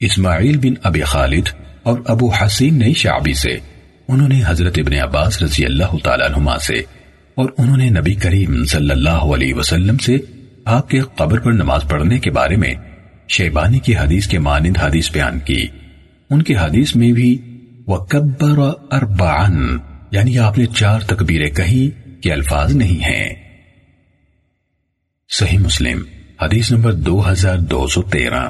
اسماعیل بن ابی خالد اور ابو حسین نے شعبی سے، انہوں نے حضرت ابن عباس رضی اللہ تعالیٰ عنہما سے، اور انہوں نے نبی کریم صلی اللہ علیہ وسلم سے آپ کے قبر پر نماز پڑھنے کے بارے میں شیبانی کی حدیث کے مانند حدیث بیان کی۔ ان کی حدیث میں بھی، وَكَبَّرَ أَرْبَعًا یعنی آپ نے چار تکبیریں کہی کہ الفاظ نہیں ہیں۔ صحیح مسلم، حدیث نمبر دو ہزار دو سو تیرہ۔